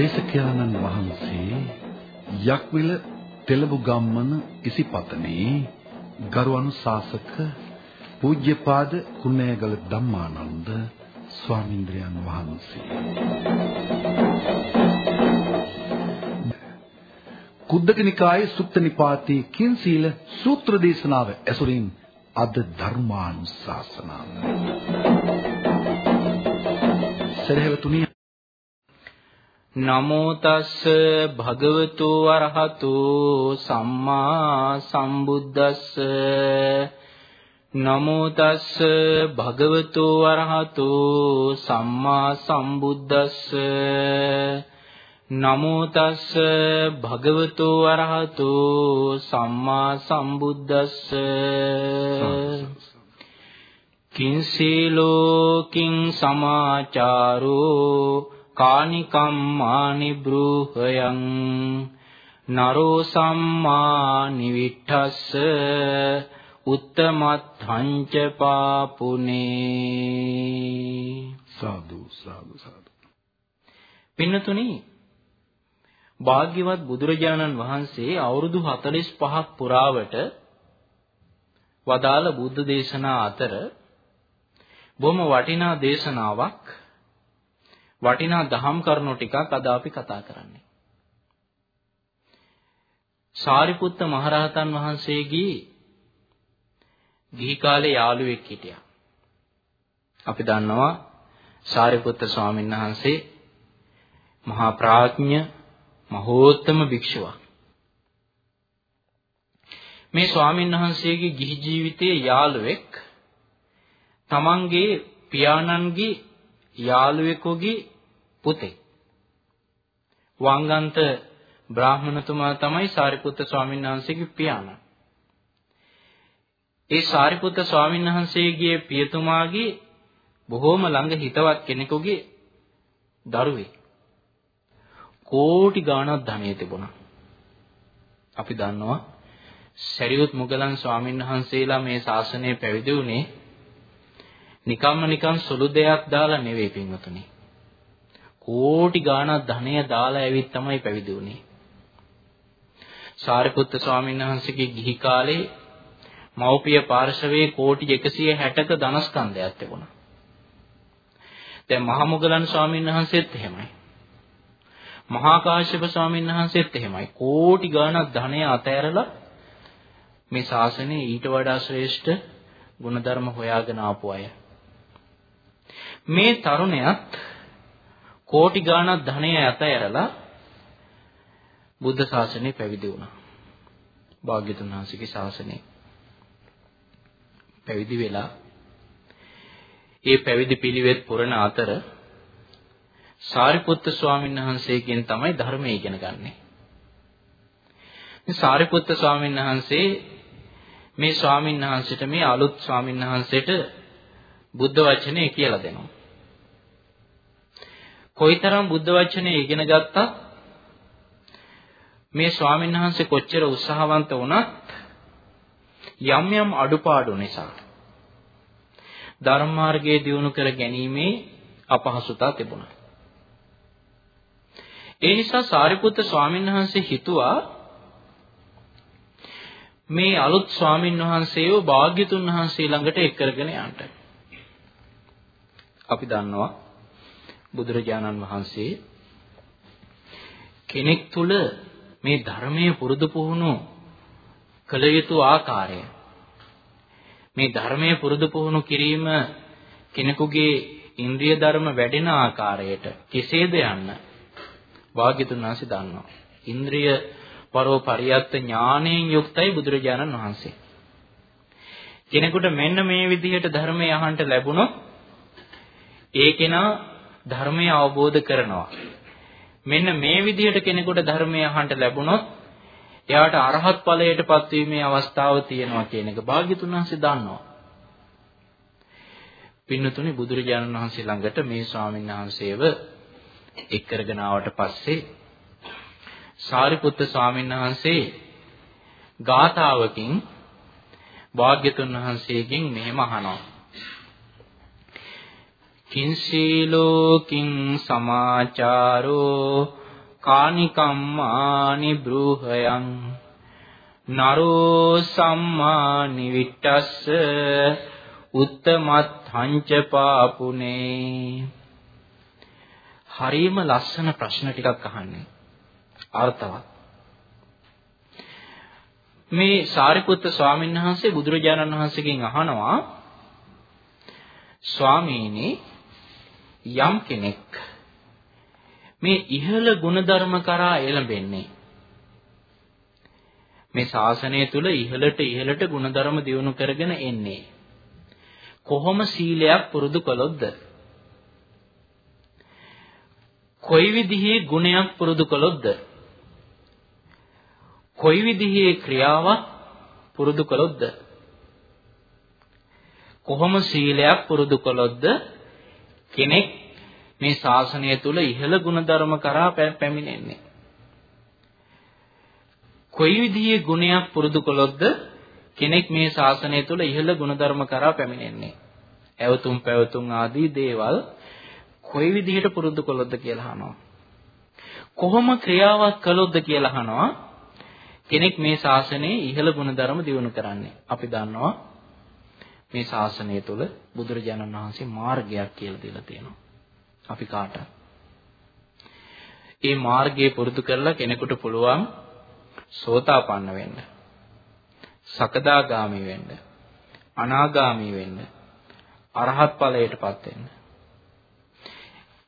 දේශකයාණන් වහන්සේ යක්විල තෙලබු ගම්මන ඉසිපතනේ ගරු අනුශාසක පූජ්‍යපාද කුණේගල ධම්මානන්ද ස්වාමීන්ද්‍රයන් වහන්සේ. කුද්දක නිකායේ සුත්ත නිපාතේ කිංසීල සූත්‍ර දේශනාව ඇසුරින් අද ධර්මානුශාසනාව. සරහෙවතුනි නමෝ තස්ස භගවතු වරහතු සම්මා සම්බුද්දස්ස. නමෝ තස්ස භගවතු වරහතු සම්මා සම්බුද්දස්ස. නමෝ තස්ස භගවතු වරහතු සම්මා සම්බුද්දස්ස. කිං සීලෝ කිං සමාචාරෝ කානිකම්මානි බ්‍රූහයන් නරෝ සම්මා නිවිට්ඨස්ස උත්තමත්ථංච පාපුනේ සාදු සාදු සාදු. පින්නතුනි භාග්‍යවත් බුදුරජාණන් වහන්සේ අවුරුදු 45ක් පුරාවට වදාළ බුද්ධ දේශනා අතර බොහොම වටිනා දේශනාවක් වටිනා දහම් කරුණු ටිකක් අද අපි කතා කරන්නේ. සාරිපුත්ත මහරහතන් වහන්සේගේ ගිහි කාලේ යාළුවෙක් හිටියා. අපි දන්නවා සාරිපුත්ත ස්වාමීන් වහන්සේ මහා ප්‍රඥ මහෝත්තම භික්ෂුවක්. මේ ස්වාමීන් වහන්සේගේ ගිහි ජීවිතයේ යාළුවෙක් තමන්ගේ පියාණන්ගේ යාළුවෙකුගේ පුතේ. වංගන්ත බ්‍රාහ්මණතුමා තමයි සාරිපුත්ත ස්වාමීන් වහන්සේගේ පියාණන්. ඒ සාරිපුත්ත ස්වාමීන් වහන්සේගේ පියතුමාගේ බොහෝම ළඟ හිතවත් කෙනෙකුගේ දරුවෙක්. කෝටි ගාණක් ධනෙ තිබුණා. අපි දන්නවා සරියුත් මුගලන් ස්වාමීන් වහන්සේලා මේ ශාසනය පැවිදි වුණේ නිකම්ම නිකම් සුළු දෙයක් දාලා නෙවෙයි පින්වතුනි. කෝටි ගාණක් ධනය දාලා ඇවිත් තමයි පැවිදි වුනේ. සාරිපුත්ත ස්වාමීන් වහන්සේගේ ගිහි කාලේ මව්පිය පාර්ශවයේ කෝටි 160ක ධනස්කන්ධයක් තිබුණා. දැන් මහමුගලන් ස්වාමීන් වහන්සේත් එහෙමයි. මහා කාශ්‍යප ස්වාමීන් වහන්සේත් එහෙමයි. කෝටි ගාණක් ධනය අතෑරලා මේ ශාසනයේ ඊට වඩා ශ්‍රේෂ්ඨ ගුණධර්ම හොයාගෙන ආපු අය. මේ තරුණයත් කෝටි ගාණක් ධනය ඇතැරලා බුද්ධ ශාසනය පැවිදි වුණා. භාග්‍යතුන් වහන්සේගේ ශාසනය පැවිදි වෙලා ඒ පැවිදි පිළිවෙත් පුරන අතර සාරිපුත්ත ස්වාමීන් වහන්සේගෙන් තමයි ධර්මය ඉගෙන ගන්නෙ. මේ සාරිපුත්ත ස්වාමීන් වහන්සේ මේ ස්වාමීන් වහන්සේට මේ අලුත් ස්වාමීන් වහන්සේට බුද්ධ වචනේ කියලා දෙනවා. කොයිතරම් බුද්ධ වචනේ ඉගෙන ගත්තත් මේ ස්වාමීන් වහන්සේ කොච්චර උත්සාහවන්ත වුණත් යම් යම් අඩුපාඩු නිසා ධර්ම මාර්ගයේ දියුණු කර ගැනීමේ අපහසුතාව තිබුණා. ඒ නිසා සාරිපුත්ත ස්වාමීන් වහන්සේ හිතුවා මේ අලුත් ස්වාමීන් වහන්සේව භාග්‍යතුන් වහන්සේ ළඟට එක් කරගෙන යන්න. අපි දන්නවා බුදුරජාණන් වහන්සේ කෙනෙක් තුල මේ ධර්මයේ පුරුදු පුහුණු කළ යුතු ආකාරය මේ ධර්මයේ පුරුදු පුහුණු කිරීම කෙනෙකුගේ ඉන්ද්‍රිය ධර්ම වැඩෙන ආකාරයට කෙසේද යන්න වාග්යතුන් වහන්සේ දන්නවා. ඉන්ද්‍රිය පරෝ පරියත්ත ඥාණයෙන් යුක්තයි බුදුරජාණන් වහන්සේ. කෙනෙකුට මෙන්න මේ විදිහට ධර්මය අහන්න ලැබුණොත් ඒ කෙනා ධර්මය අවබෝධ කරනවා. මෙන්න මේ විදිහට කෙනෙකුට ධර්මය අහන්න ලැබුණොත් එයාට අරහත් ඵලයටපත් වීමේ අවස්ථාව තියෙනවා කියන එක භාග්‍යතුන් වහන්සේ දන්නවා. පින්නතුනි බුදුරජාණන් වහන්සේ ළඟට මේ ස්වාමීන් වහන්සේව එක් කරගෙන ආවට පස්සේ සාරිපුත්ත ස්වාමීන් වහන්සේ ගාථාවකින් භාග්‍යතුන් වහන්සේගෙන් මෙහෙම අහනවා කිං සීලෝ කිං සමාචාරෝ කානිකම්මානි බ්‍රූහයන් නරෝ සම්මා නිවිට්ටස්ස උත්තමත්ථංච පාපුනේ හරීම ලස්සන ප්‍රශ්න ටිකක් අහන්නේ. අර්ථවත්. මේ සාරිපුත්ත ස්වාමීන් වහන්සේ බුදුරජාණන් වහන්සේගෙන් අහනවා ස්වාමීනි යම් කෙනෙක් මේ ඉහළ ගුණධර්ම කරා එළඹෙන්නේ. මේ ශාසනය තුල ඉහළට ඉහළට ගුණධර්ම දියුණු කරගෙන එන්නේ. කොහොම සීලයක් පුරුදු කළොත්ද? කොයි විදිහේ ගුණයක් පුරුදු කළොත්ද? කොයි විදිහේ ක්‍රියාවක් පුරුදු කළොත්ද? කොහොම සීලයක් පුරුදු කළොත්ද? කෙනෙක් මේ ශාසනය තුල ඉහළ ගුණධර්ම කරා පැමිණෙන්නේ. කොයි විදිහේ ගුණයක් පුරුදු කළොත්ද කෙනෙක් මේ ශාසනය තුල ඉහළ ගුණධර්ම කරා පැමිණෙන්නේ? ඇවතුම් පැවතුම් ආදී දේවල් කොයි විදිහට පුරුදු කළොත්ද කියලා අහනවා. කොහොම ක්‍රියාවක් කළොත්ද කියලා අහනවා කෙනෙක් මේ ශාසනයේ ඉහළ ගුණධර්ම දියුණු කරන්නේ? අපි දන්නවා මේ ශාසනය තුල බුදුරජාණන් වහන්සේ මාර්ගයක් කියලා දීලා තියෙනවා අපි කාටත් ඒ මාර්ගය පුරුදු කරලා කෙනෙකුට පුළුවන් සෝතාපන්න වෙන්න. සකදාගාමි වෙන්න. අනාගාමි වෙන්න. අරහත් ඵලයටපත් වෙන්න.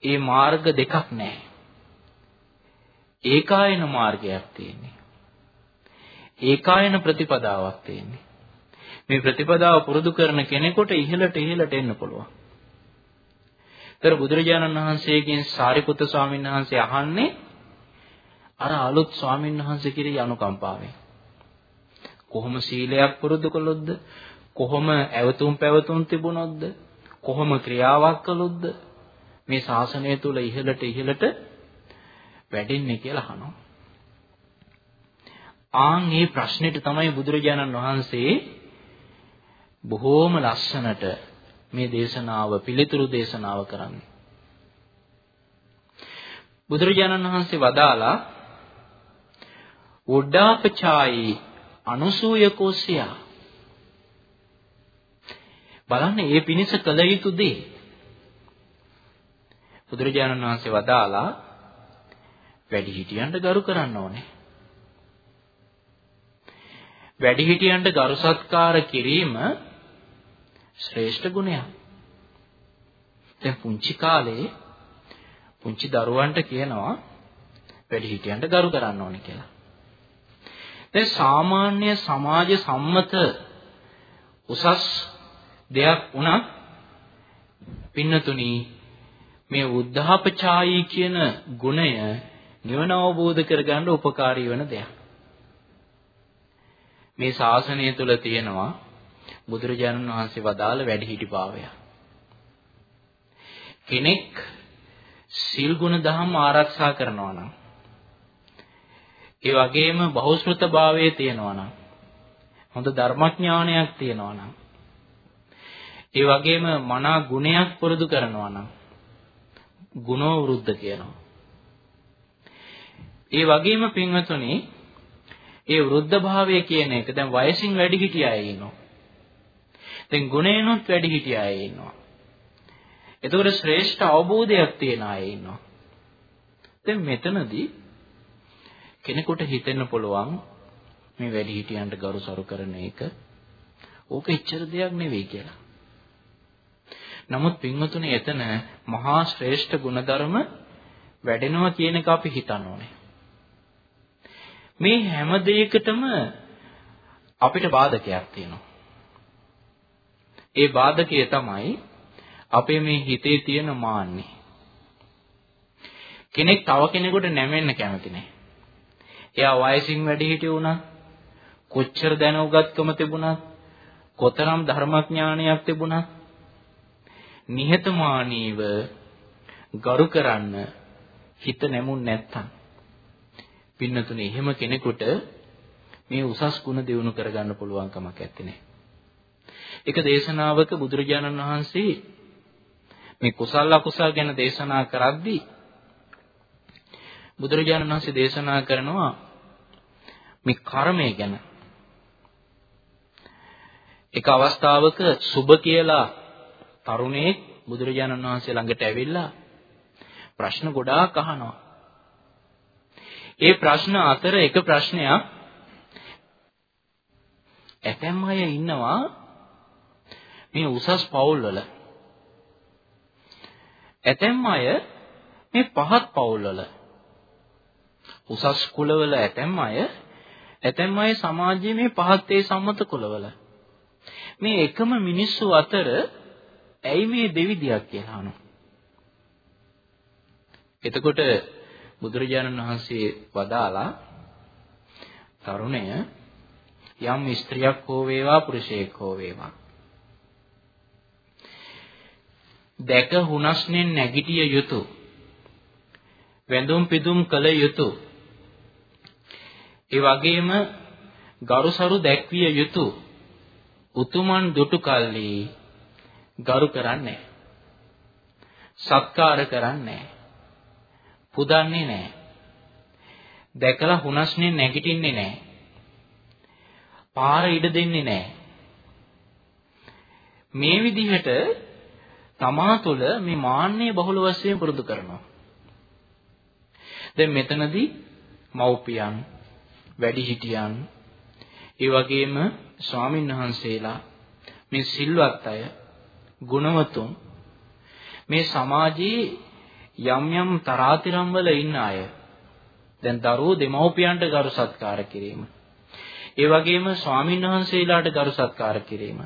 ඒ මාර්ග දෙකක් නැහැ. ඒකායන මාර්ගයක් තියෙන්නේ. ඒකායන ප්‍රතිපදාවක් තියෙන්නේ. මේ ප්‍රතිපදාව පුරුදු කරන කෙනෙකුට ඉහළට ඉහළට එන්න පුළුවන්. ඒතර බුදුරජාණන් වහන්සේගෙන් සාරිපුත්‍ර ස්වාමීන් වහන්සේ අහන්නේ අර අලුත් ස්වාමීන් වහන්සේ කෙරෙහි අනුකම්පාවෙන්. කොහොම සීලයක් පුරුදු කළොත්ද? කොහොම ඇවතුම් පැවතුම් තිබුණොත්ද? කොහොම ක්‍රියාවක් කළොත්ද? මේ ශාසනය තුල ඉහළට ඉහළට වැඩෙන්නේ කියලා අහනවා. ආන් මේ ප්‍රශ්නෙට තමයි බුදුරජාණන් වහන්සේ බොහෝම ලස්සනට මේ දේශනාව පිළිතුරු දේශනාව කරන්නේ. බුදුරජාණන් වහන්සේ වදාලා උඩාපචායි අනුසූය කෝසියා. බලන්න ඒ පිනිස කළ යුතු දේ. බුදුරජාණන් වහන්සේ වදාලා වැඩිහිටියන්ට ගරු කරන්න ඕනේ. වැඩිහිටියන්ට ගරු සත්කාර කිරීම ශ්‍රේෂ්ඨ ගුණයක් දැන් පුංචි කාලේ පුංචි දරුවන්ට කියනවා වැඩිහිටියන්ට ගරු කරන්න ඕනේ කියලා දැන් සාමාන්‍ය සමාජ සම්මත උසස් දෙයක් වුණත් පින්නතුනි මේ උද්ධාපචායි කියන ගුණය නිවන අවබෝධ කරගන්න උපකාරී වෙන දෙයක්. මේ ශාසනය තුල තියෙනවා බුදුරජාණන් වහන්සේ වදාළ වැඩිහිටිභාවය. කෙනෙක් සිල් ගුණ දහම් ආරක්ෂා කරනවා නම් ඒ වගේම බහුශ්‍රතභාවයේ තියෙනවා නම් හොඳ ධර්මඥානයක් තියෙනවා නම් ඒ වගේම මනා ගුණයක් පුරුදු කරනවා නම් ගුණෝ වෘද්ධ කියනවා. ඒ වගේම පින්වතුනි ඒ වෘද්ධ භාවය කියන එක දැන් වයසින් වැඩි හිටිය අය ඉන්නවා. දැන් ගුණේනොත් වැඩි හිටිය අය ඉන්නවා. එතකොට ශ්‍රේෂ්ඨ අවබෝධයක් තියෙන අය ඉන්නවා. දැන් මෙතනදී කෙනෙකුට හිතෙන්න පුළුවන් මේ වැඩිහිටියන්ට ගරු සරු කරන එක ඕක එච්චර දෙයක් නෙවෙයි කියලා. නමුත් පින්වතුනි එතන මහා ශ්‍රේෂ්ඨ ගුණධර්ම වැඩෙනවා කියන එක අපි හිතන්න ඕනේ. මේ හැම දෙයකටම අපිට බාධකයක් තියෙනවා. ඒ බාධකය තමයි අපේ මේ හිතේ තියෙන මාන්නේ. කෙනෙක් තව කෙනෙකුට නැමෙන්න කැමති නැහැ. එයා වයසින් වැඩි හිටිය වුණා. කොච්චර දැනුගත්කම තිබුණත්, කොතරම් ධර්මඥානයක් තිබුණත් නිහතමානීව ගරු කරන්න හිත නැමුන් නැත්තම් පින්නතුනේ එහෙම කෙනෙකුට මේ උසස් ගුණ දිනු කරගන්න පුළුවන් කමක් නැත්තේ. එක දේශනාවක බුදුරජාණන් වහන්සේ මේ කුසල අකුසල ගැන දේශනා කරද්දී බුදුරජාණන් වහන්සේ දේශනා කරනවා මේ කර්මය ගැන. එක අවස්ථාවක සුබ කියලා තරුණයෙක් බුදුරජාණන් වහන්සේ ළඟට ඇවිල්ලා ප්‍රශ්න ගොඩාක් අහනවා. ඒ ප්‍රශ්න අතර එක ප්‍රශ්නයක් ඇතැම් අය ඉන්නවා මේ උසස් පවුල්වල ඇතැම් අය මේ පහත් පවුල්වල උසස් කුලවල ඇතැම් අය ඇතැම් අය සමාජයේ මේ පහත් ඒ සම්මත කුලවල. මේ එකම මිනිස්සු අතර ඇයි මේ දෙවිදියක් කියලා අහනවා? එතකොට බුදුරජාණන් වහන්සේ වදාලා තරුණය යම් ස්ත්‍රියක් හෝ වේවා පුරුෂයෙක් හෝ වේවා. දැක හුනස්නෙන් නැගිටිය යුතු වැඳුම් පිදුම් කළ යුතු ඒ වගේම ගරුසරු දැක්විය යුතු උතුමන් දුටු කල්ලි ගරු කරන්නේ සත්කාර කරන්නේ පුදන්නේ නැහැ. දැකලා හුනස්නේ නැගිටින්නේ නැහැ. පාර ඉඩ දෙන්නේ නැහැ. මේ විදිහට තමා තුළ මේ මාන්නය බහුල වශයෙන් පුරුදු කරනවා. දැන් මෙතනදී මව්පියන්, වැඩිහිටියන්, ඒ වගේම ස්වාමින් වහන්සේලා මේ සිල්වත් අය, ගුණවතුන් මේ සමාජයේ යම් යම් තරාතිරම් වල ඉන්න අය දැන් දරුවෝ දෙමව්පියන්ට ගරු සත්කාර කිරීම ඒ වගේම ස්වාමීන් වහන්සේලාට ගරු සත්කාර කිරීම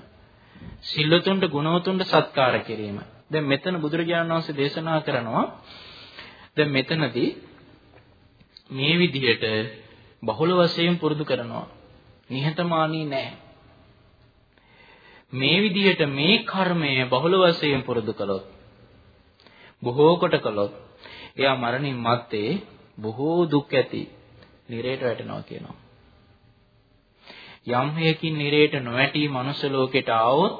සිල්වතුන්ට ගුණවතුන්ට සත්කාර කිරීම. දැන් මෙතන බුදුරජාණන් වහන්සේ දේශනා කරනවා දැන් මෙතනදී මේ විදිහට බහුල වශයෙන් පුරුදු කරනවා. නිහතමානී නැහැ. මේ විදිහට මේ කර්මය බහුල වශයෙන් පුරුදු කළොත් බොහෝ කොට කළොත් එයා මරණින් මත්තේ බොහෝ දුක් ඇති නිරේට වැටෙනවා කියනවා. යම් හේකින් නිරේට නොවැටි මනුස්ස ලෝකෙට ආවොත්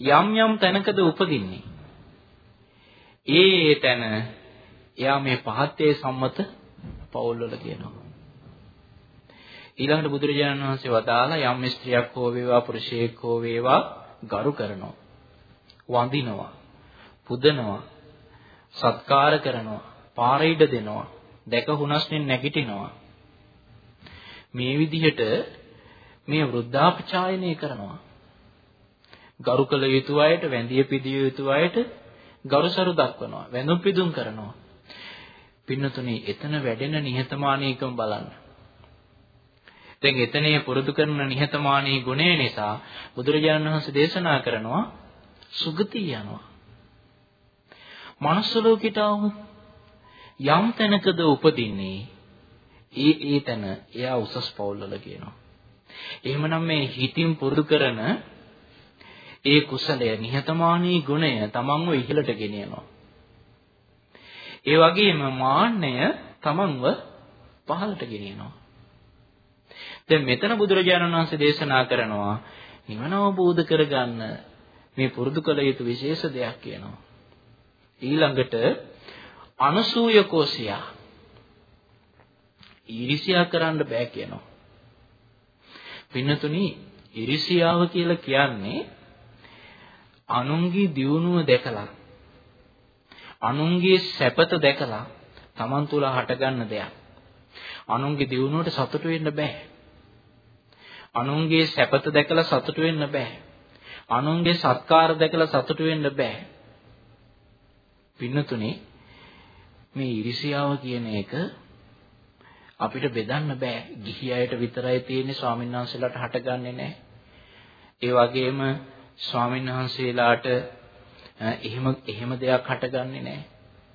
යම් යම් තැනකද උපදින්නේ. ඒ තැන එයා මේ පහත්තේ සම්මත පවුල්වල කියනවා. ඊළඟට බුදුරජාණන් වහන්සේ වදාලා යම් ස්ත්‍රියක් හෝ වේවා පුරුෂයෙක් හෝ වේවා ගරු කරනවා. වඳිනවා. පුදනවා. සත්කාර කරනවා, පාර ඉඩ දෙනවා, දැක හුනස්නෙන් නැගිටිනවා. මේ විදිහට මේ වෘද්ධාපචායනය කරනවා. ගරු කළ යුතු අයට, වැඳිය පිදිය යුතු අයට ගරුසරු දක්වනවා, වැඳුම් පිදුම් කරනවා. පින්නතුනි, එතන වැඩෙන නිහතමානීකම බලන්න. දැන් එතනේ පුරුදු කරන නිහතමානී ගුණය නිසා බුදුරජාණන් වහන්සේ දේශනා කරනවා සුගතිය යනවා. මනුස්ස ලෝකයට આવොත් යම් තැනකද උපදින්නේ ඒ ඒ තැන එයා උසස් පවුල්වල කියනවා. එහෙමනම් මේ හිතින් පුරුදු කරන ඒ කුසලය නිහතමානී ගුණය තමන්ව ඉහළට ගෙනියනවා. ඒ වගේම මාන්නය තමන්ව පහළට ගෙනියනවා. දැන් මෙතන බුදුරජාණන් වහන්සේ දේශනා කරනවා නිවන අවබෝධ කරගන්න මේ පුරුදු කළ යුතු විශේෂ දෙයක් කියනවා. ඊළඟට අනසූය කෝසියා ඊර්ෂ්‍යා කරන්න බෑ කියනවා. පින්නතුනි ඊර්ෂ්‍යාව කියලා කියන්නේ අනුන්ගේ දියුණුව දැකලා අනුන්ගේ සැපත දැකලා Taman තුල හටගන්න දෙයක්. අනුන්ගේ දියුණුවට සතුටු වෙන්න බෑ. අනුන්ගේ සැපත දැකලා සතුටු වෙන්න බෑ. අනුන්ගේ සත්කාර දැකලා සතුටු වෙන්න බෑ. පින්නතුනේ මේ iriසියාව කියන එක අපිට බෙදන්න බෑ. ගිහි අයට විතරයි තියෙන්නේ ස්වාමීන් වහන්සේලාට හටගන්නේ නැහැ. ඒ වගේම ස්වාමීන් වහන්සේලාට එහෙම එහෙම දෙයක් හටගන්නේ නැහැ.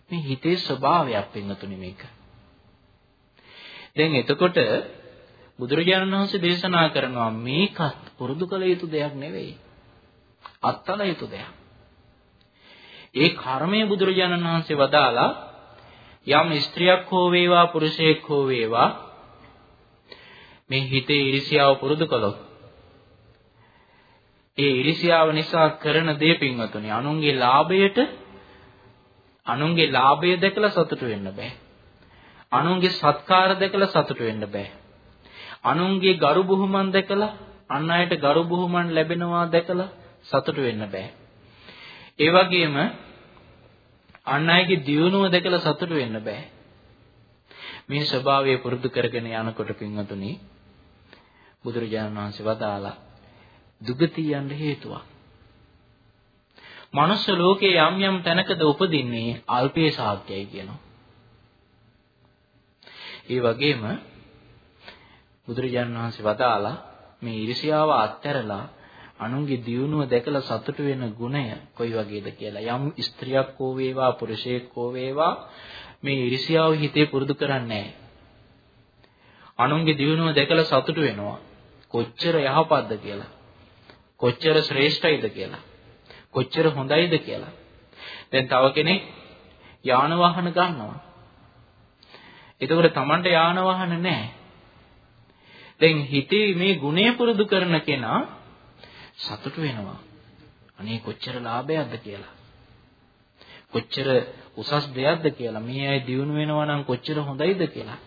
මේ හිතේ ස්වභාවයක් පින්නතුනේ මේක. දැන් එතකොට බුදුරජාණන් වහන්සේ දේශනා කරනවා මේකත් පුරුදු කළ යුතු දෙයක් නෙවෙයි. අත්තල යුතු දෙයක්. ඒ කර්මය බුදුරජාණන් වහන්සේ වදාලා යම් ස්ත්‍රියක් හෝ වේවා පුරුෂයෙක් හෝ වේවා මේ හිතේ iriසියාව පුරුදු කළොත් ඒ iriසියාව නිසා කරන දේ පින්වතුනි අනුන්ගේ ලාභයට අනුන්ගේ ලාභය දැකලා සතුටු වෙන්න බෑ අනුන්ගේ සත්කාර දැකලා සතුට වෙන්න බෑ. අනුන්ගේ ගරු බුහුමන් දැකලා අන් අයට ගරු බුහුමන් ලැබෙනවා දැකලා සතුට වෙන්න බෑ. ඒ වගේම අන් අයගේ දියුණුව දැකලා සතුට වෙන්න බෑ. මේ ස්වභාවය පුරුදු කරගෙන යනකොට පින්වතුනි බුදුරජාණන් වහන්සේ වදාලා දුගතිය යන්න හේතුවක්. මනුෂ්‍ය ලෝකේ යම් යම් තැනකද උපදින්නේ අල්පේ සාග්‍යයි කියනවා. ඒ වගේම බුදුරජාණන් වහන්සේ වදාලා මේ iriසියාව අත්හැරලා අනුන්ගේ දියුණුව දැකලා සතුටු වෙන ගුණය කොයි වගේද කියලා. යම් ස්ත්‍රියක් හෝ වේවා පුරුෂයෙක් හෝ වේවා මේ iriසියාව හිතේ පුරුදු කරන්නේ අනුන්ගේ දියුණුව දැකලා සතුටු වෙනවා. කොච්චර යහපත්ද කියලා. කොච්චර ශ්‍රේෂ්ඨයිද කියලා. කොච්චර හොඳයිද කියලා. දැන් තව කෙනෙක් යාන වාහන ගන්නවා. එතකොට Tamanට යාන වාහන නැහැ. දැන් හිතේ මේ ගුණය පුරුදු කරන කෙනා සතුටු වෙනවා. අනේ කොච්චර ලාභයක්ද කියලා. කොච්චර උසස් දෙයක්ද කියලා. මේ අය දියුණු වෙනවා නම් කොච්චර හොඳයිද කියලා.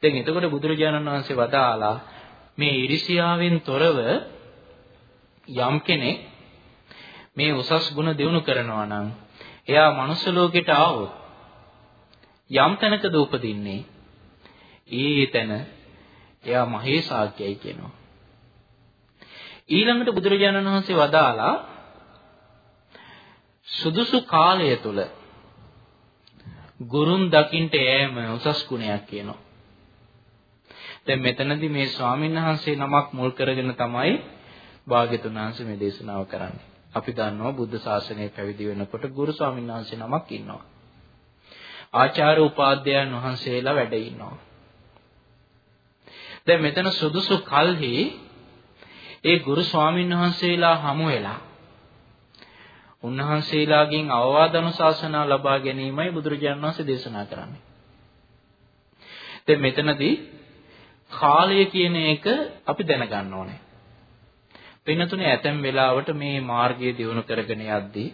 දැන් එතකොට බුදුරජාණන් වහන්සේ වදාලා මේ iriසියාවෙන් තොරව යම් කෙනෙක් මේ උසස් ගුණ දිනු කරනවා නම් එයා මනුස්ස ලෝකෙට ආවොත් යම් තැනකද උපදින්නේ ඒ තැන එයා මහේසාක්‍යයි කියනවා. ඊළඟට බුදුරජාණන් වහන්සේ වදාලා සුදුසු කාලය තුල ගුරුන් දකින්ට යෑම උසස් ගුණයක් කියනවා. දැන් මෙතනදී මේ ස්වාමීන් වහන්සේ නමක් මුල් කරගෙන තමයි භාග්‍යතුන් වහන්සේ මේ දේශනාව කරන්නේ. අපි දන්නවා බුද්ධ ශාසනය පැවිදි වෙනකොට ගුරු ස්වාමීන් වහන්සේ නමක් ඉන්නවා. ආචාර්ය උපාධ්‍යයන් වහන්සේලා වැඩ ඉන්නවා. දැන් මෙතන සුදුසු කල්හි ඒ ගුරු ස්වාමීන් වහන්සේලා හමු වෙලා උන්වහන්සේලාගෙන් අවවාද අනුශාසනා ලබා ගැනීමයි බුදුරජාණන් වහන්සේ දේශනා කරන්නේ. දැන් මෙතනදී කාලය කියන එක අපි දැනගන්න ඕනේ. වෙනතුනේ ඇතැම් වෙලාවට මේ මාර්ගය දියුණු කරගෙන යද්දී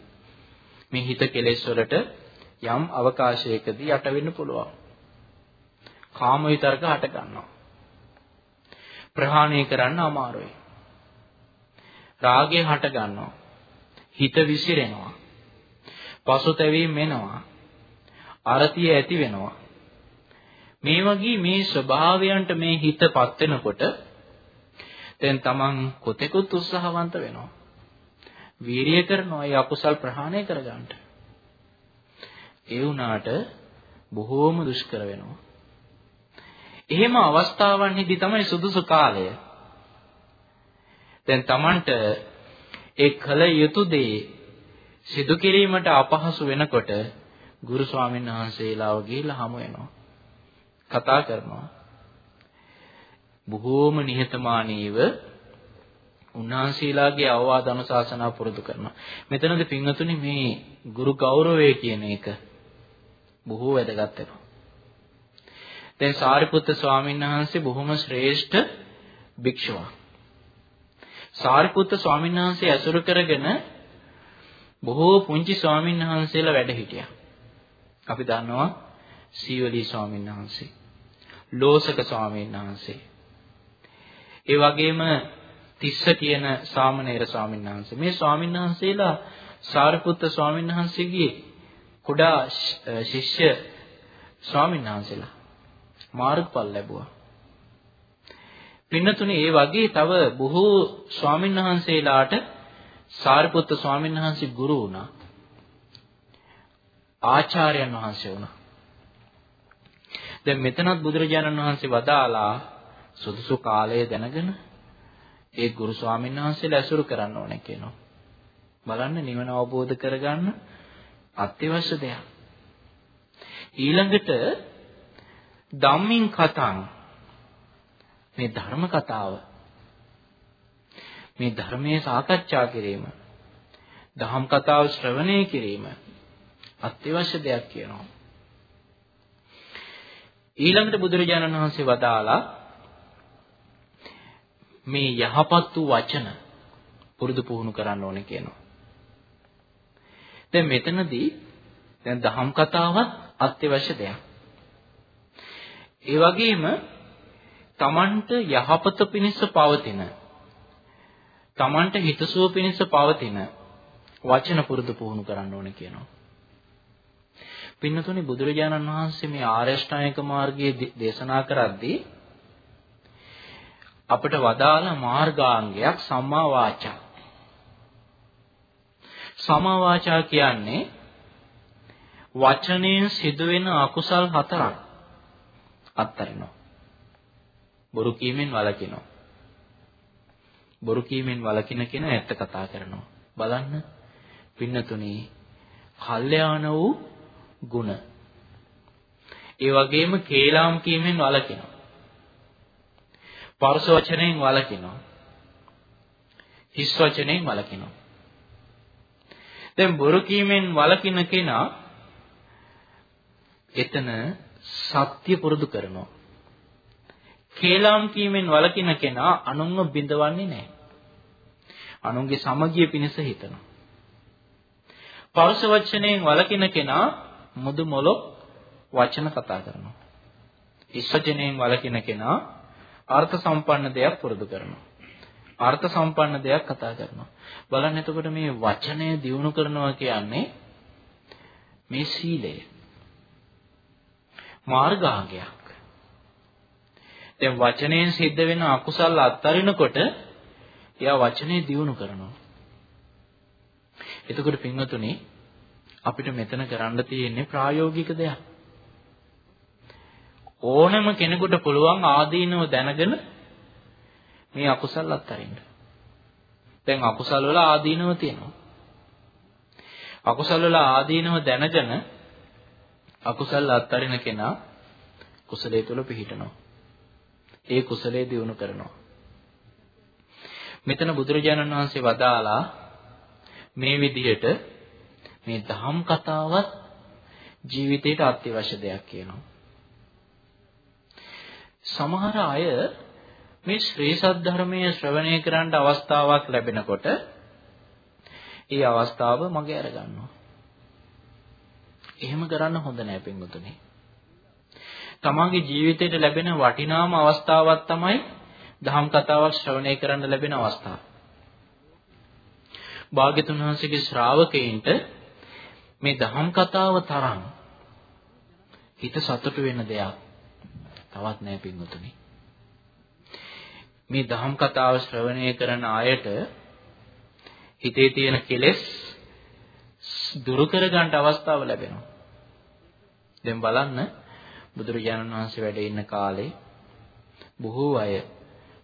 මේ හිත කෙලෙස් වලට යම් අවකාශයකදී යට වෙන්න පුළුවන්. කාම විතරක හට ගන්නවා. ප්‍රහාණය කරන්න අමාරුයි. රාගය හට ගන්නවා. හිත විසිරෙනවා. පසුතැවීම එනවා. අරතිය ඇති වෙනවා. මේ වගේ මේ ස්වභාවයන්ට මේ හිතපත් වෙනකොට දැන් තමන් කොතෙකුත් උත්සාහවන්ත වෙනවා. වීරිය කරනවා ඒ අකුසල් ප්‍රහාණය කරගන්න. ඒ වුණාට බොහෝම දුෂ්කර වෙනවා. එහෙම අවස්ථාවන්හිදී තමයි සුදුසු කාලය. දැන් Tamanට ඒ කල යුතු දේ සිදු කිරීමට අපහසු වෙනකොට ගුරු ස්වාමීන් වහන්සේලාව ගිහිල්ලා හමු වෙනවා. කතා කරනවා. බොහෝම නිහතමානීව උන්වහන්සේලාගේ අවවාද අනුශාසනා පුරුදු කරනවා. මෙතනදී පින්වතුනි මේ ගුරු ගෞරවය කියන එක බොහෝ වැදගත් වෙනවා. දැන් සාරිපුත්ත ස්වාමීන් වහන්සේ බොහොම ශ්‍රේෂ්ඨ භික්ෂුවක්. සාරිපුත්ත ස්වාමීන් වහන්සේ ඇසුරු කරගෙන බොහෝ පුංචි ස්වාමීන් වහන්සේලා වැඩ හිටියා. අපි දන්නවා සීවලී ස්වාමීන් වහන්සේ, ලෝසක ස්වාමීන් වහන්සේ. ඒ වගේම තිස්ස කියන සාමණේර ස්වාමීන් වහන්සේ. මේ ස්වාමීන් වහන්සේලා සාරිපුත්ත ස්වාමීන් වහන්සේගේ කුඩා ශිෂ්‍ය ස්වාමීන් වහන්සේලා. මාර්ගඵල ලැබුවා. පින්නතුනේ ඒ වගේ තව බොහෝ ස්වාමීන් වහන්සේලාට සාරිපුත්ත ස්වාමීන් වහන්සේ ගුරු වුණා. ආචාර්යයන් වහන්සේ වුණා. දැන් මෙතනත් බුදුරජාණන් වහන්සේ වදාලා සුදුසු කාලය දැනගෙන ඒ ගුරු ස්වාමීන් වහන්සේලා ඇසුරු කරන්න ඕනේ කියනවා. බලන්න නිවන අවබෝධ කරගන්න අත්‍යවශ්‍ය දෙයක්. ඊළඟට ධම්මින් කතං මේ ධර්ම කතාව මේ ධර්මයේ සාකච්ඡා කිරීම දහම් කතාව ශ්‍රවණය කිරීම අත්‍යවශ්‍ය දෙයක් කියනවා. ඊළඟට බුදුරජාණන් වහන්සේ වදාලා මේ යහපත් වූ වචන පුරුදු පුහුණු කරන්න ඕනේ කියනවා. දැන් මෙතනදී දැන් දහම් කතාවත් අත්‍යවශ්‍ය දෙයක්. ඒ වගේම තමන්ට යහපත පිණිස පවතින තමන්ට හිතසුව පිණිස පවතින වචන පුරුදු පුහුණු කරන්න ඕනේ කියනවා. පින්නතුනි බුදුරජාණන් වහන්සේ මේ ආර්ය ශ්‍රායක මාර්ගයේ දේශනා කරද්දී අපට වදාළ මාර්ගාංගයක් සම්මා වාචා. සම්මා වාචා කියන්නේ වචනයෙන් සිදුවෙන අකුසල් හතරක් අත්තරිනවා. බොරු කීමෙන් වළකිනවා. බොරු කීමෙන් වළකින කෙනා ඇත්ත කතා කරනවා. බලන්න පින්නතුනි කල්යාණ වූ ගුණ. ඒ වගේම කේලාම් කීමෙන් වළකිනවා. පරස වචනයෙන් වළකිනවා. හිස් වචනයෙන් වළකිනවා. දැන් බොරු කීමෙන් වළකින කෙනා එතන සත්‍ය පුරුදු කරනවා. කේලාම් කීමෙන් වළකින කෙනා අනුන්ව බිඳවන්නේ නැහැ. අනුන්ගේ සමගිය පිණිස හිතනවා. පරුස වචනයෙන් වළකින කෙනා මුදු මොලොක් වචන කතා කරනවා. ඉස්වචනයෙන් වළකින කෙනා අර්ථ සම්පන්න දෙයක් පුරුදු කරනවා. අර්ථ සම්පන්න දෙයක් කතා කරනවා. බලන්න එතකොට මේ වචනය දියුණු කරනවා කියන්නේ මේ සීලය. මාර්ගාංගයක්. දැන් වචනයෙන් සිද්ධ වෙන අකුසල් අත්හරිනකොට එයා වචනේ දියුණු කරනවා. එතකොට පින්වතුනි අපිට මෙතන කරන්න තියෙන්නේ ප්‍රායෝගික දෙයක්. ඕනම කෙනෙකුට පුළුවන් ආදීනව දැනගෙන මේ අකුසල් අත්හරින්න. දැන් අකුසල් වල ආදීනව තියෙනවා. අකුසල් වල ආදීනව දැනගෙන අකුසල් අත්හරින කෙනා කුසලයේ තුල පිහිටනවා. ඒ කුසලයේ දියුණු කරනවා. මෙතන බුදුරජාණන් වහන්සේ වදාලා මේ විදිහට මේ දහම් කතාවත් ජීවිතයට අත්‍යවශ්‍ය දෙයක් කියනවා. සමහර අය මේ ශ්‍රී සද්ධර්මයේ ශ්‍රවණය කරන්න අවස්ථාවක් ලැබෙනකොට ඒ අවස්ථාව මගේ අරගන්නවා. එහෙම කරන්න හොඳ නෑ පින්වතුනි. තමන්ගේ ජීවිතයට ලැබෙන වටිනාම අවස්ථාවක් තමයි දහම් කතාවක් ශ්‍රවණය කරන්න ලැබෙන අවස්ථාව. භාග්‍යතුන් වහන්සේගේ ශ්‍රාවකයින්ට මේ දහම් කතාව තරම් හිත සතුට වෙන දෙයක් තවත් නෑ පින්වතුනි. මේ දහම් කතාව ශ්‍රවණය කරන අයට හිතේ තියෙන කෙලෙස් දුරු කර ගන්න අවස්ථාව ලැබෙනවා. දැන් බලන්න බුදුරජාණන් වහන්සේ වැඩ ඉන්න කාලේ බොහෝ අය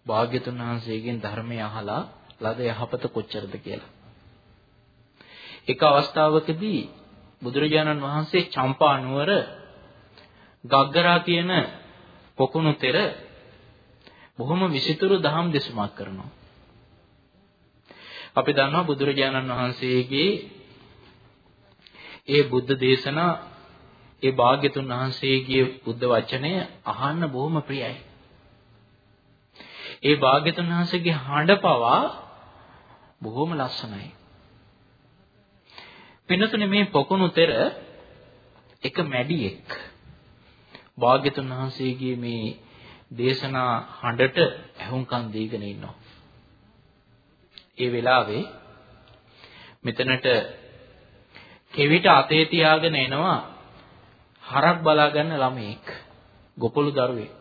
භාග්‍යතුන් වහන්සේගෙන් ධර්මය අහලා ලද යහපත කොච්චරද කියලා. එක අවස්ථාවකදී බුදුරජාණන් වහන්සේ චම්පා නුවර ගග්ගරා කියන පොකුණු තෙර බොහොම විසිතුරු දහම් දෙසුමක් කරනවා. අපි දන්නවා බුදුරජාණන් වහන්සේගේ ඒ බුද්ධ දේශනා ඒ භාග්‍යතුන් වහන්සේගේ බුද්ධ වචනය අහන්න බොහොම ප්‍රියයි. ඒ භාග්‍යතුන් වහන්සේගේ හඬ පවා බොහොම ලස්සනයි. පින්නතුනේ මේ පොකුණු තෙර එක මැඩියෙක් භාග්‍යතුන් වහන්සේගේ මේ දේශනා හඬට ඇහුම්කන් දීගෙන ඉන්නවා. ඒ වෙලාවේ මෙතනට කෙවිත අතේ තියාගෙන එනවා හරක් බලා ගන්න ළමයෙක් ගොපළු දරුවෙක්.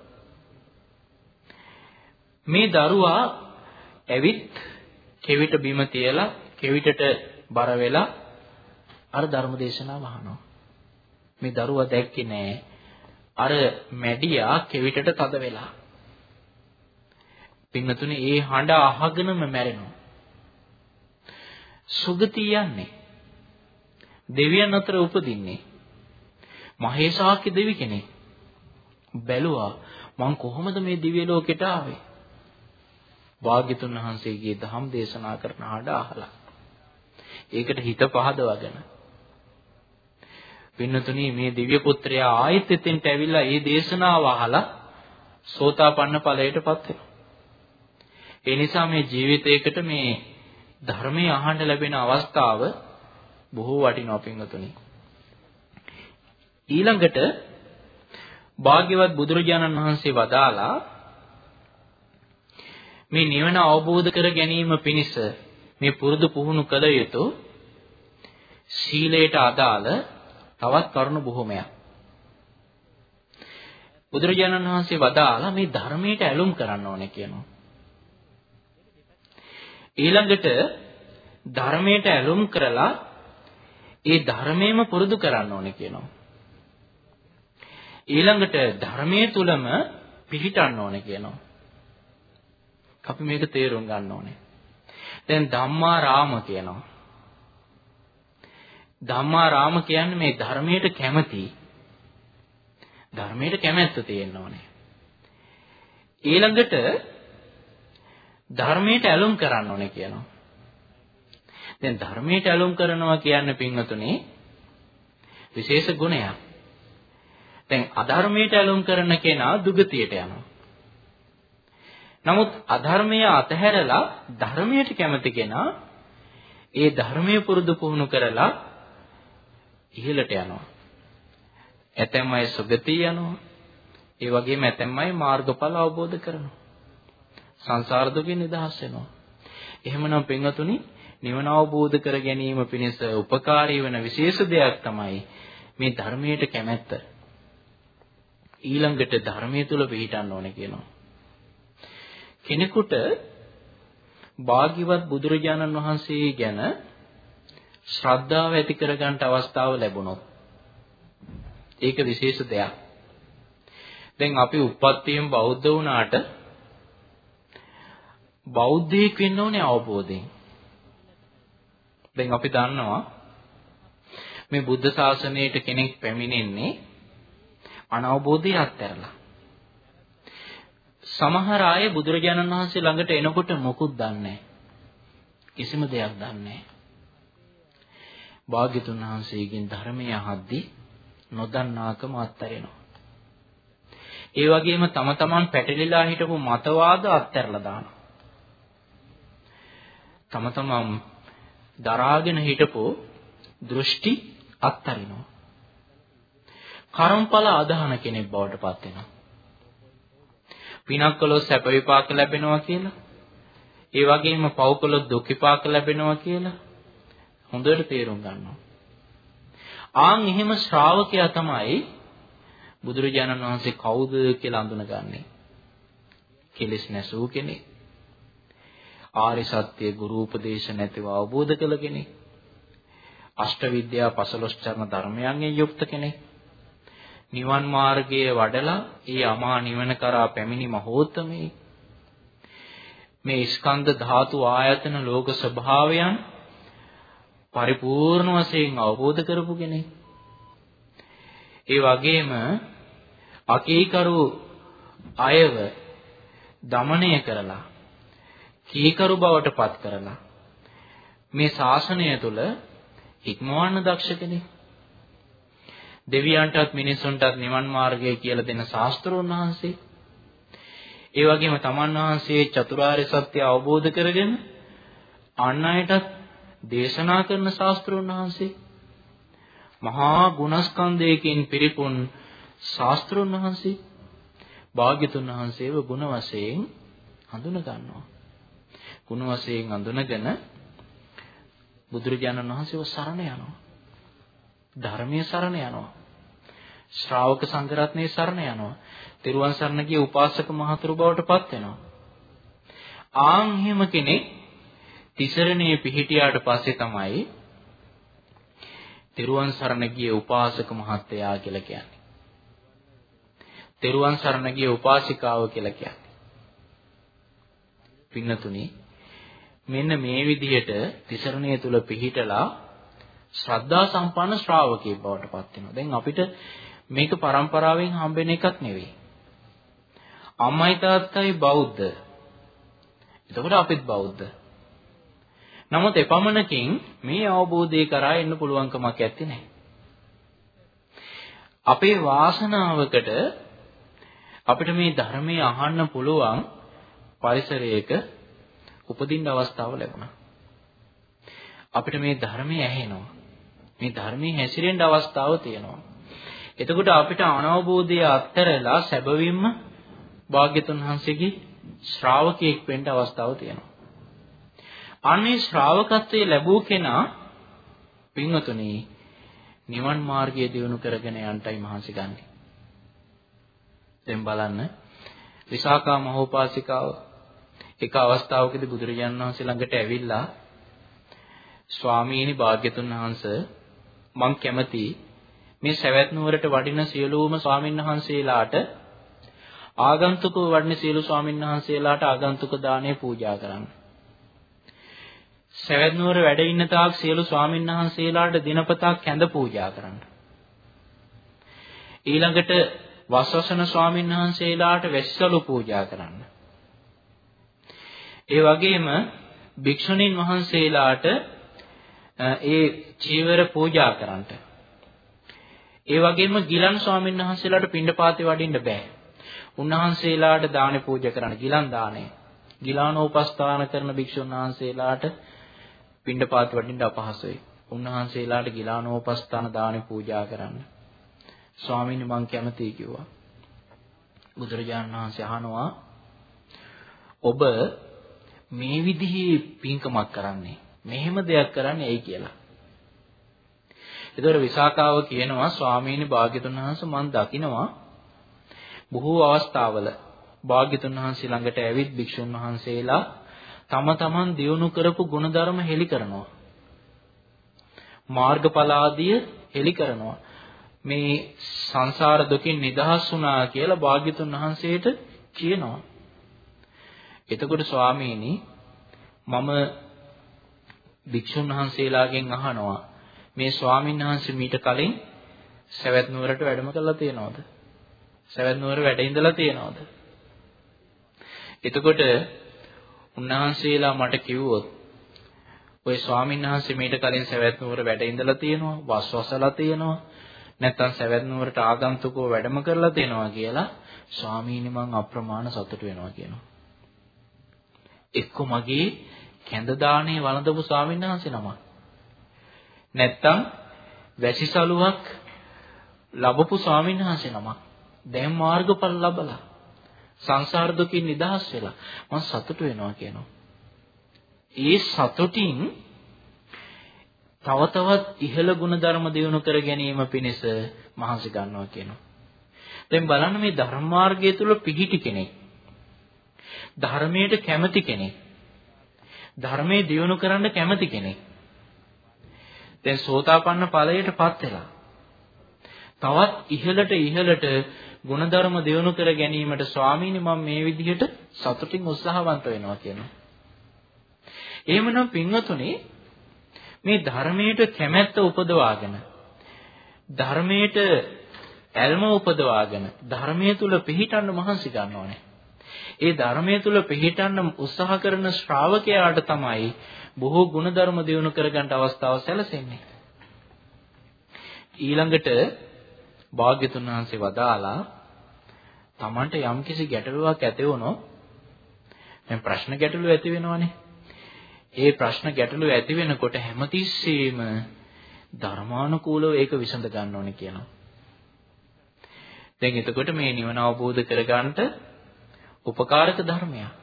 මේ දරුවා ඇවිත් කෙවිත බිම තියලා කෙවිතට බර වෙලා අර ධර්ම දේශනාව අහනවා. මේ දරුවා දැක්කේ නෑ අර මැඩියා කෙවිතට තද වෙලා. පින්නතුනේ ඒ හඬ අහගෙනම මැරෙනවා. සුගතිය යන්නේ. දෙවියන් අතර උපදින්නේ. මහේසාක්‍ය දෙවි කෙනෙක්. බැලුවා මං කොහොමද මේ දිව්‍ය ලෝකෙට ආවේ? වාග්යතුන් වහන්සේගේ ධම් දේශනා කරන හඬ අහලා. ඒකට හිත පහදවගෙන පින්නතුනි මේ දිව්‍ය පුත්‍රයා ආයෙත් එතෙන්ට ඇවිල්ලා ඒ දේශනාව අහලා සෝතාපන්න ඵලයටපත් වෙනවා. ඒ නිසා මේ ජීවිතයකට මේ ධර්මයේ අහන්න ලැබෙන අවස්ථාව බොහෝ වටිනවා පින්වතුනි. ඊළඟට භාග්‍යවත් බුදුරජාණන් වහන්සේ වදාලා මේ නිවන අවබෝධ කර ගැනීම පිණිස මේ පුරුදු පුහුණු කළ යුතු සීලයට අදාළ තවත් කරුණු බොහොමයක්. බුදුරජාණන් වහන්සේ වදාලා මේ ධර්මයට ඇලුම් කරන්න ඕනේ කියනවා. ඊළඟට ධර්මයට ඇලුම් කරලා ඒ ධර්මයේම පුරුදු කරන්න ඕනේ කියනවා. ඊළඟට ධර්මයේ තුලම පිහිටන්න ඕනේ කියනවා. අපි මේක තේරුම් ගන්න ඕනේ. දැන් ධම්මා රාම කියනවා. ධම්මා රාම කියන්නේ මේ ධර්මයට කැමති. ධර්මයට කැමැත්ත තියෙන්න ඕනේ. ඊළඟට ධර්මයට ඇලුම් කරන්න ඕනේ කියනවා. දැන් ධර්මයට ඇලුම් කරනවා කියන්නේ පින්වතුනි විශේෂ ගුණයක්. දැන් අධර්මයට ඇලුම් කරන කෙනා දුගතියට යනවා. නමුත් අධර්මය අතහැරලා ධර්මයට කැමති කෙනා ඒ ධර්මයේ පුරුදු පුහුණු කරලා ඉහළට යනවා. ඇතැම් අය සුගතිය යනවා. ඒ වගේම ඇතැම් අය මාර්ගඵල අවබෝධ කරනවා. සංසාර දුකින් නිදහස් වෙනවා. එහෙමනම් පින්වතුනි නිවන අවබෝධ කර ගැනීම පිණිස උපකාරී වන විශේෂ දෙයක් තමයි මේ ධර්මයට කැමැත්ත. ඊළඟට ධර්මයේ තුල පිහිටන්න ඕනේ කියනවා. කෙනෙකුට භාග්‍යවත් බුදුරජාණන් වහන්සේ ගැන ශ්‍රද්ධාව ඇති කරගන්න අවස්ථාව ලැබුණොත් ඒක විශේෂ දෙයක්. දැන් අපි උප්පත්තියෙන් බෞද්ධ වුණාට බෞද්ධයෙක් වෙන්න ඕනේ අවබෝධයෙන්. දැන් අපි දන්නවා මේ බුද්ධ ශාසනයට කෙනෙක් පැමිණෙන්නේ අනවබෝධය අත්හැරලා. සමහර අය බුදුරජාණන් වහන්සේ ළඟට එනකොට මොකුත් දන්නේ කිසිම දෙයක් දන්නේ භාග්‍යතුන් වහන්සේගෙන් ධර්මය අහද්දී නොදන්නාකම අත්හැරෙනවා. ඒ වගේම තම තමන් පැටලිලා හිටපු මතවාද අත්හැරලා දානවා. තම තමන් දරාගෙන හිටපු දෘෂ්ටි අත්හරිනවා. කර්මඵල අදහන කෙනෙක් බවට පත් වෙනවා. පිනක් කළොත් සැප විපාක ලැබෙනවා කියලා. ඒ වගේම පව් කළොත් දුක් විපාක ලැබෙනවා කියලා හොඳට තේරුම් ගන්නවා. ආන් එහෙම ශ්‍රාවකයා තමයි බුදුරජාණන් වහන්සේ කවුද කියලා අඳුනගන්නේ. කෙලෙස් නැසූ කෙනෙක්. ආරි සත්‍ය ගුරු උපදේශ නැතිව අවබෝධ කළ කෙනෙක්. අෂ්ට විද්‍යා පසළොස් චරණ ධර්මයන්ගෙන් යුක්ත කෙනෙක්. නිවන් මාර්ගයේ වඩලා ඒ අමා නිවන කරා පැමිණි මහෝත්තමේ මේ ස්කන්ධ ධාතු ආයතන ලෝක ස්වභාවයන් පරිපූර්ණ වශයෙන් අවබෝධ කරපු කෙනෙක්. ඒ වගේම අකීකරු අයව দমনය කරලා කීකරු බවට පත් කරලා මේ ශාසනය තුල ඉක්මවන්න දක්ෂ කෙනෙක්. දෙවියන්ටත් මිනිසුන්ටත් නිවන් මාර්ගය කියලා දෙන ශාස්ත්‍රෝන් වහන්සේ. ඒ වගේම තමන් වහන්සේ චතුරාර්ය සත්‍ය අවබෝධ කරගෙන අන් අයටත් දේශනා කරන ශාස්ත්‍රෝන් වහන්සේ. මහා ගුණස්කන්ධයකින් පිරිපුන් ශාස්ත්‍රෝන් වහන්සේ. භාග්‍යතුන් වහන්සේව ගුණ වශයෙන් හඳුන ගන්නවා. ගුණ වශයෙන් හඳුනගෙන බුදුරජාණන් වහන්සේව සරණ යනවා. ධර්මයේ සරණ යනවා. ශ්‍රාවක සංඝරත්නයේ සරණ යනවා. තෙරුවන් සරණ ගිය උපාසක මහතුරු බවට පත් වෙනවා. ආන් හිම කෙනෙක් තිසරණේ පිහිටියාට පස්සේ තමයි තෙරුවන් සරණ ගිය උපාසක මහත්තයා කියලා කියන්නේ. තෙරුවන් සරණ ගිය උපාසිකාව කියලා කියන්නේ. පින්නතුනි මෙන්න මේ විදිහට තිසරණය තුල පිහිටලා ශ්‍රද්ධා සම්පන්න ශ්‍රාවකයෙක් බවට පත් වෙනවා. දැන් අපිට මේක પરම්පරාවෙන් හම්බෙන එකක් නෙවෙයි. අම්මයි තාත්තයි බෞද්ධ. එතකොට අපිත් බෞද්ධ. නමුත් එපමණකින් මේ අවබෝධය කරා එන්න පුළුවන්කමක් ඇත්තේ නැහැ. අපේ වාසනාවකට අපිට මේ ධර්මයේ අහන්න පුළුවන් පරිසරයක උපදින්න අවස්ථාව ලැබුණා. අපිට මේ ධර්මයේ ඇහෙනවා. මේ ධර්මයේ හැසිරෙන්න අවස්ථාව තියෙනවා. එතකොට අපිට අනවබෝධය අත්හැරලා සැබවින්ම භාග්‍යතුන් වහන්සේගේ ශ්‍රාවකයෙක් වෙන්න අවස්ථාව තියෙනවා. අනේ ශ්‍රාවකත්වයේ ලැබූ කෙනා පින්වතුනි නිවන් මාර්ගය දියුණු කරගෙන යන්ටයි මහන්සි ගන්නෙ. දැන් බලන්න විසාකා මහෝපාසිකාව එක අවස්ථාවකදී බුදුරජාණන් වහන්සේ ළඟට ඇවිල්ලා ස්වාමීනි භාග්‍යතුන් වහන්සේ මං කැමති මේ සවැත් නුවරට වඩින සියලුම ස්වාමීන් වහන්සේලාට ආගන්තුකව වඩින සියලු ස්වාමීන් වහන්සේලාට ආගන්තුක දාණය පූජා කරන්න. සවැත් නුවර වැඩ ඉන්න තාක් සියලු ස්වාමීන් වහන්සේලාට දිනපතා කැඳ පූජා කරන්න. ඊළඟට වස්වසන ස්වාමීන් වහන්සේලාට වැස්සලු පූජා කරන්න. ඒ වගේම භික්ෂුණීන් වහන්සේලාට ඒ චීවර පූජා කරන්නට. ඒ වගේම ගිලන් ස්වාමීන් වහන්සේලාට පිණ්ඩපාතේ වඩින්න බෑ. උන්වහන්සේලාට දානේ පූජා කරන්න ගිලන් දානේ. ගිලානෝපස්ථාන කරන භික්ෂුන් වහන්සේලාට පිණ්ඩපාත වඩින්න අපහසුයි. උන්වහන්සේලාට ගිලානෝපස්ථාන දානේ පූජා කරන්න. ස්වාමීනි මං කැමතියි කිව්වා. බුදුරජාණන් වහන්සේ අහනවා ඔබ මේ විදිහේ පින්කමක් කරන්නේ මෙහෙම දෙයක් කරන්නේ ඇයි කියලා. ඒතර විසාකාව කියනවා ස්වාමීනි භාග්‍යතුන් වහන්සේ මම දකිනවා බොහෝ අවස්ථාවල භාග්‍යතුන් වහන්සේ ළඟට ඇවිත් භික්ෂුන් වහන්සේලා තම තමන් දියුණු කරපු ගුණධර්ම හෙළි කරනවා. මාර්ගඵල ආදිය හෙළි කරනවා. මේ සංසාර දුකින් නිදහස් වුණා කියලා භාග්‍යතුන් වහන්සේට කියනවා. එතකොට ස්වාමීනි මම භික්ෂුන් වහන්සේලාගෙන් අහනවා මේ ස්වාමීන් වහන්සේ මීට කලින් සවැත් නුවරට වැඩම කරලා තියෙනවද? සවැත් නුවර වැඩ ඉඳලා තියෙනවද? එතකොට උන්වහන්සේලා මට කිව්වොත් ඔය ස්වාමීන් වහන්සේ මීට කලින් සවැත් නුවර වැඩ ඉඳලා තියෙනවා, වස්වසලා තියෙනවා, නැත්නම් සවැත් නුවරට ආගන්තුකව වැඩම කරලා තියෙනවා කියලා ස්වාමීනි මං අප්‍රමාණ සතුටු වෙනවා කියනවා. එක්ක මගේ කැඳ දාණේ වළඳපු ස්වාමීන් වහන්සේ නමක්. නැත්තම් වැසිසලුවක් ලැබපු ස්වාමීන් වහන්සේ නමක්. දැන් මාර්ගඵල ලබලා සංසාර දුකින් නිදහස් වෙලා මම සතුටු වෙනවා කියනවා. ඒ සතුටින් තව තවත් ඉහළ ගුණ ධර්ම දියුණු කර ගැනීම පිණිස මහන්සි ගන්නවා කියනවා. දැන් බලන්න මේ ධර්ම මාර්ගය තුල පිහිටි කෙනෙක් ධර්මයට කැමති කෙනෙක්. ධර්මයේ දියුණු කරන්න කැමති කෙනෙක්. දැන් සෝතාපන්න ඵලයටපත් වෙලා. තවත් ඉහළට ඉහළට ಗುಣධර්ම දියුණු කර ගැනීමට ස්වාමීනි මම මේ විදිහට සතුටින් උත්සාහවන්ත වෙනවා කියනවා. එහෙමනම් පින්වතුනි මේ ධර්මයට කැමැත්ත උපදවාගෙන ධර්මයට ඇල්ම උපදවාගෙන ධර්මයේ තුල පිහිටන්න මහන්සි ගන්න ඕනේ. ඒ ධර්මයේ තුල පිළිටන්න උත්සාහ කරන ශ්‍රාවකයාට තමයි බොහෝ ಗುಣධර්ම දියුණු කරගන්න අවස්ථාව සැලසෙන්නේ. ඊළඟට භාග්‍යතුන් වහන්සේ වදාලා Tamanට යම්කිසි ගැටලුවක් ඇති වුණොත් දැන් ප්‍රශ්න ගැටලු ඇති වෙනවනේ. ඒ ප්‍රශ්න ගැටලු ඇති වෙනකොට හැමතිස්සෙම ධර්මානුකූලව ඒක විසඳ ගන්න ඕනේ කියනවා. දැන් එතකොට මේ නිවන අවබෝධ කරගන්නට උපකාරක ධර්මයක්.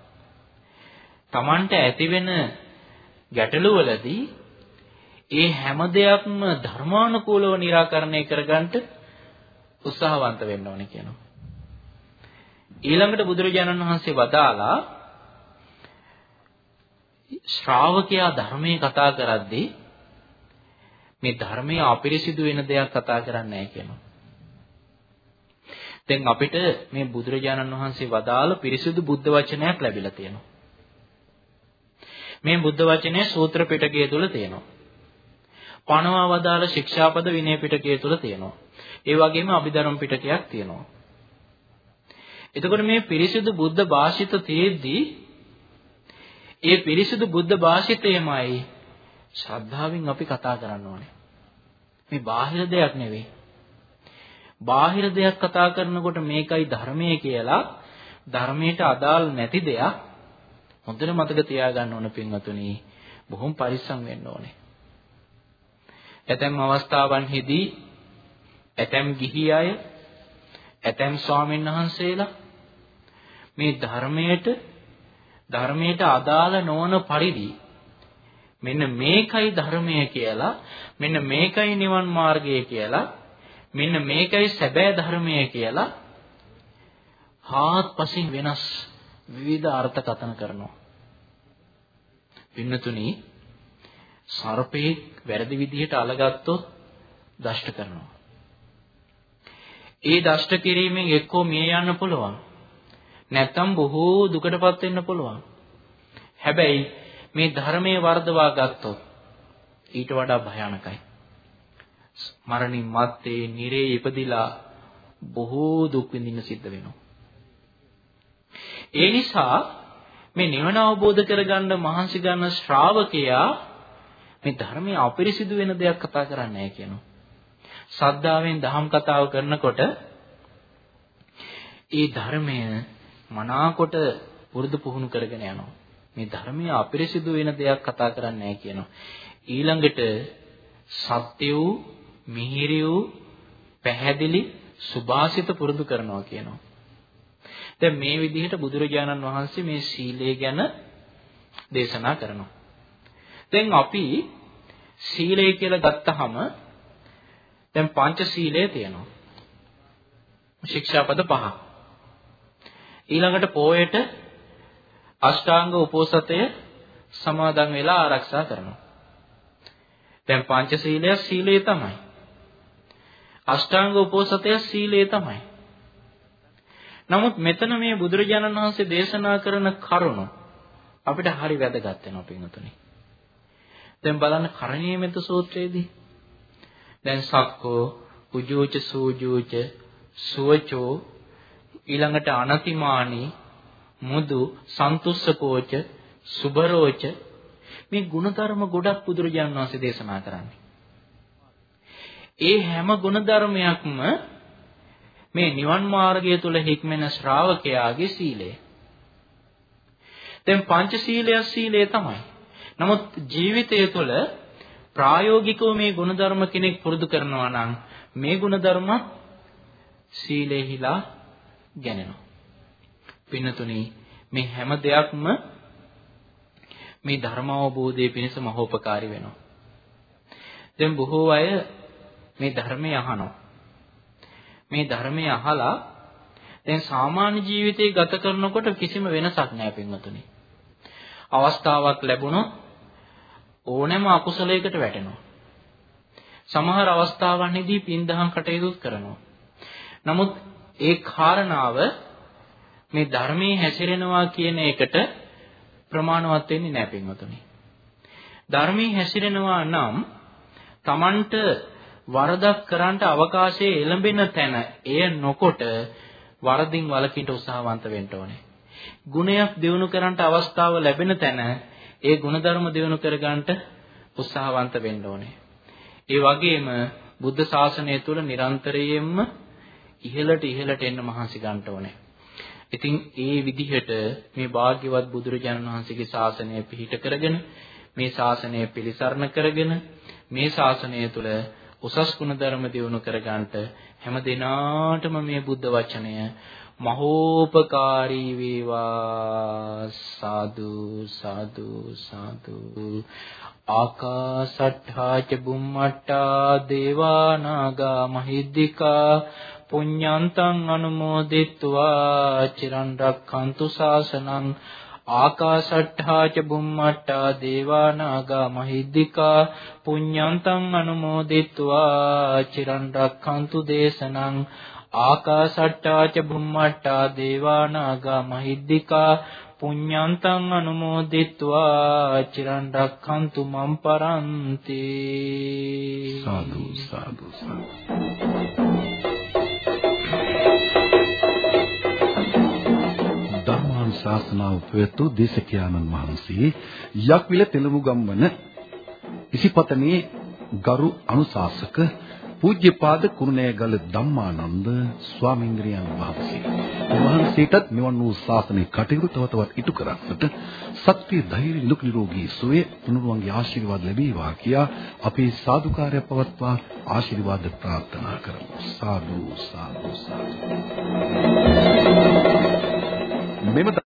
Tamanට ඇතිවෙන ගැටලුවලදී ඒ හැම දෙයක්ම ධර්මානුකූලව निराකරණය කරගන්න උත්සාහවන්ත වෙන්න ඕනේ කියනවා. ඊළඟට බුදුරජාණන් වහන්සේ වදාලා ශ්‍රාවකයා ධර්මයේ කතා කරද්දී මේ ධර්මයේ අපිරිසිදු වෙන දෙයක් කතා කරන්නේ නැහැ කියනවා. දැන් අපිට මේ බුදුරජාණන් වහන්සේ වදාළ පිරිසිදු බුද්ධ වචනයක් ලැබිලා තියෙනවා. මේ බුද්ධ වචනය සූත්‍ර පිටකය තුල තියෙනවා. පණවා වදාළ ශික්ෂාපද විනය පිටකය තුල තියෙනවා. ඒ වගේම අභිධර්ම පිටකයක් තියෙනවා. එතකොට මේ පිරිසිදු බුද්ධ භාෂිත තියෙද්දී ඒ පිරිසිදු බුද්ධ භාෂිතයමයි ශ්‍රද්ධාවෙන් අපි කතා කරන්න ඕනේ. මේ බාහිර දෙයක් නෙවෙයි. බාහිර දෙයක් කතා කරනකොට මේකයි ධර්මයේ කියලා ධර්මයට අදාළ නැති දෙයක් හොඳට මතක තියාගන්න ඕන පින්වතුනි බොහොම පරිස්සම් වෙන්න ඕනේ. ඇතැම් අවස්ථාවන්හිදී ඇතැම් ගිහි අය ඇතැම් ස්වාමීන් වහන්සේලා මේ ධර්මයට ධර්මයට අදාළ නොවන පරිදි මෙන්න මේකයි ධර්මය කියලා මෙන්න මේකයි නිවන් මාර්ගය කියලා මෙන්න මේකයි සැබෑ ධර්මය කියලා හාත්පසින් වෙනස් විවිධ අර්ථකථන කරනවා. පින්නතුනි සර්පේ වැරදි විදිහට අලගත්තොත් දෂ්ට කරනවා. ඒ දෂ්ට කිරීමෙන් එක්කෝ මිය යන්න පුළුවන්. නැත්තම් බොහෝ දුකටපත් වෙන්න පුළුවන්. හැබැයි මේ ධර්මයේ වර්ධවා ගත්තොත් ඊට වඩා භයානකයි. මරණින් මත්තේ නිරේ ඉපදිලා බොහෝ දුක් විඳින්න සිද්ධ වෙනවා. ඒ නිසා මේ නිවන අවබෝධ කරගන්න මහන්සි ගන්න ශ්‍රාවකයා මේ ධර්මයේ අපිරිසිදු වෙන දෙයක් කතා කරන්නේ නැහැ කියනවා. සද්ධාවෙන් දහම් කතාව කරනකොට ඒ ධර්මය මනාකොට පුරුදු පුහුණු කරගෙන යනවා. මේ ධර්මයේ අපිරිසිදු වෙන දෙයක් කතා කරන්නේ නැහැ කියනවා. ඊළඟට සත්‍ය වූ, මිහිරි වූ, පැහැදිලි සුභාසිත පුරුදු කරනවා කියනවා. දැන් මේ විදිහට බුදුරජාණන් වහන්සේ මේ සීලය ගැන දේශනා කරනවා. දැන් අපි සීලය කියලා ගත්තහම දැන් පංච සීලය තියෙනවා. ශික්ෂාපද පහ. ඊළඟට පොයට අෂ්ටාංග උපෝසතය සමාදන් වෙලා ආරක්ෂා කරනවා. දැන් පංච සීලය සීලය තමයි. අෂ්ටාංග උපෝසතය සීලය තමයි. නමුත් මෙතන මේ බුදුරජාණන් වහන්සේ දේශනා කරන කරුණ අපිට හරි වැදගත් වෙනවා පින්වතුනි. දැන් බලන්න කරණීයමෙත සූත්‍රයේදී දැන් සක්කෝ උජූච සූජූච සුවචෝ ඊළඟට අනතිමානි මුදු සන්තුස්සකෝච සුබරෝච මේ ಗುಣධර්ම ගොඩක් බුදුරජාණන් වහන්සේ දේශනා කරන්නේ. ඒ හැම ගුණධර්මයක්ම මේ නිවන් මාර්ගය තුල හික්මෙන ශ්‍රාවකයාගේ සීලය. දැන් පංචශීලය සීලය තමයි. නමුත් ජීවිතය තුළ ප්‍රායෝගිකව මේ ගුණධර්ම කෙනෙක් පුරුදු කරනවා නම් මේ ගුණධර්ම සීලෙහිලා ගැනෙනවා. පින්නතුනි මේ හැම දෙයක්ම මේ ධර්ම අවබෝධයේ පිණිස මහෝපකාරී වෙනවා. දැන් බොහෝ අය මේ ධර්මය අහනවා. මේ ධර්මය අහලා දැන් සාමාන්‍ය ජීවිතේ ගත කරනකොට කිසිම වෙනසක් නැහැ පින්වතුනි. අවස්ථාවක් ලැබුණොත් ඕනෑම අකුසලයකට වැටෙනවා. සමහර අවස්ථාවන්හිදී පින්දහම් කටයුතු කරනවා. නමුත් ඒ කාරණාව මේ ධර්මයේ හැසිරෙනවා කියන එකට ප්‍රමාණවත් වෙන්නේ නැහැ පින්වතුනි. ධර්මයේ හැසිරෙනවා නම් Tamanට වරදක් කරන්නට අවකාශය එළඹෙන තැන එය නොකොට වරදින් වළකින්න උත්සාහවන්ත වෙන්න ඕනේ. ගුණයක් දිනු කරන්නට අවස්ථාව ලැබෙන තැන ඒ ගුණධර්ම දිනු කර ගන්නට උත්සාහවන්ත වෙන්න ඕනේ. ඒ වගේම බුද්ධ ශාසනය තුළ නිරන්තරයෙන්ම ඉහළට ඉහළට එන්න මහන්සි ගන්න ඕනේ. ඉතින් ඒ විදිහට මේ භාග්‍යවත් බුදුරජාණන් වහන්සේගේ ශාසනය පිහිට කරගෙන මේ ශාසනය පිළිසරණ කරගෙන මේ ශාසනය තුළ උසස් ගුණ ධර්ම දියුණු කර ගන්නට හැම දිනාටම මේ බුද්ධ වචනය මහෝපකාරී වේවා. සාදු සාදු සාදු. ආකාසට්ඨා ච බුම්මට්ටා දේවා නාග මහිද්దికා පුඤ්ඤන්තං අනුමෝදිත්වා. චිරන් රක්ඛන්තු ශාසනං ආකාශට්ඨා ච බුම්මට්ඨා දේවා නාග මහිද්దికා පුඤ්ඤන්තං අනුමෝදිත්වා චිරන් රක්ඛන්තු දේශනං ආකාශට්ඨා ච බුම්මට්ඨා දේවා නාග මහිද්దికා පුඤ්ඤන්තං අනුමෝදිත්වා චිරන් රක්ඛන්තු මම් පරන්ති සාදු සාදු සාදු. ශාසනාව උපයතු දේශකයාණන් වහන්සේ යක්විල තෙලමුගම්වන ඉසිපතනේ ගරු අනුශාසක පූජ්‍යපාද කුරුණෑගල ධම්මානන්ද ස්වාමීන් වහන්සේ. වහන්සේටත් මෙවන් වූ ශාසනික කටයුතු තව තවත් ඉටු කරන්නට සත්‍ය ධෛර්ය නිරුක් නිරෝගී සුවය තුනුරුවන්ගේ ආශිර්වාද ලැබේවා කියා අපේ සාදුකාරය පවත්වා ආශිර්වාද ප්‍රාර්ථනා කරමු. සාදු සාදු සාදු. මෙම